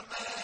وَمَا